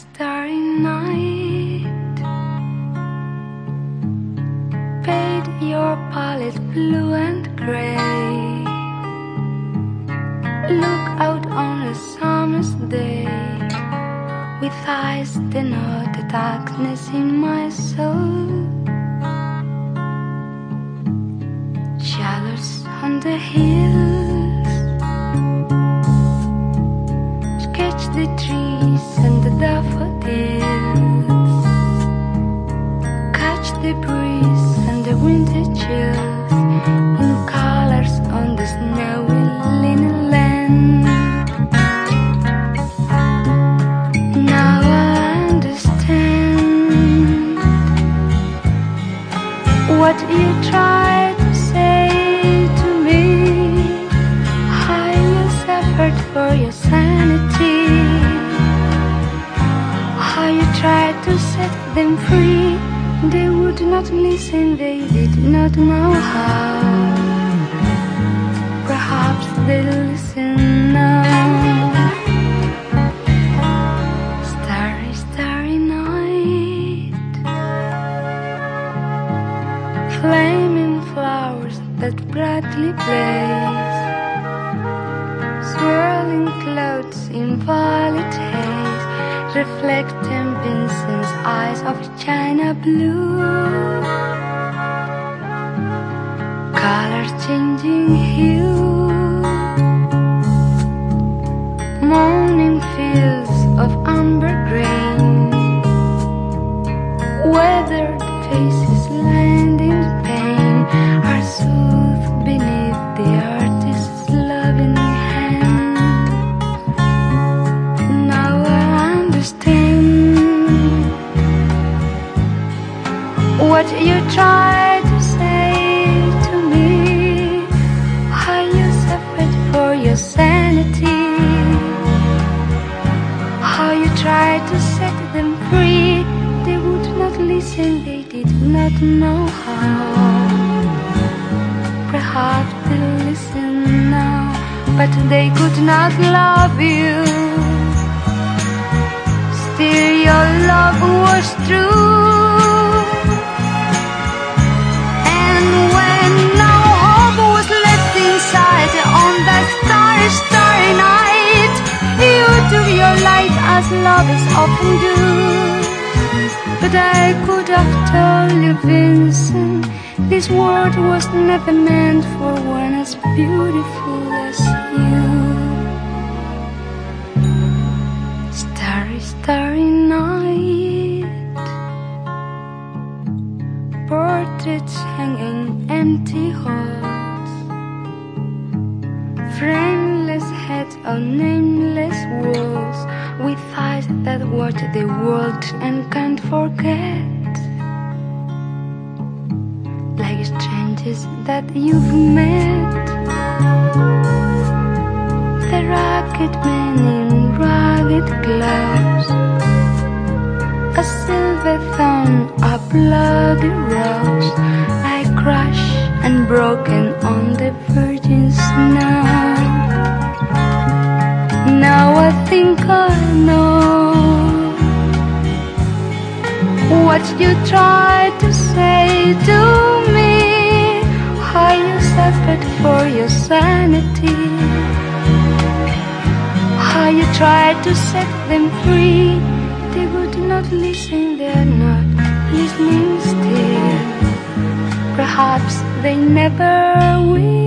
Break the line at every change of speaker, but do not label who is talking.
starry night. Paint your palette blue and gray. Look out on a summer's day. With eyes that know the darkness in my soul. Jealous on the hill. Winter chills in colors on the snowy linen land. Now I understand what you tried to say to me. How you suffered for your sanity. How you tried to set them free. They would not listen, they did not know how. Perhaps they'll listen now. Starry, starry night. Flaming flowers that brightly blaze. Swirling clouds in violet haze. Reflecting Vincent's eyes of china blue. Colors changing hue. Morning fields of amber grain. Weathered faces lined in pain are soothed beneath the artist's loving hand. Now I understand tried to say to me. How you suffered for your sanity. How you tried to set them free. They would not listen, they did not know how. Perhaps they'll listen now, but they could not love you. Still, your love was true. As lovers often do. But I could have told you, Vincent, this world was never meant for one as beautiful as you. Starry, starry night. Portraits hanging empty halls. Frameless on nameless walls. With eyes that watch the world and can't forget. Like strangers that you've met. The ragged men in ragged clothes. A silver thorn, a bloody rose, I crushed and broken on the virgin I think I know what you tried to say to me, how you suffered for your sanity, how you tried to set them free. They would not listen, they're not listening still. Perhaps they never will.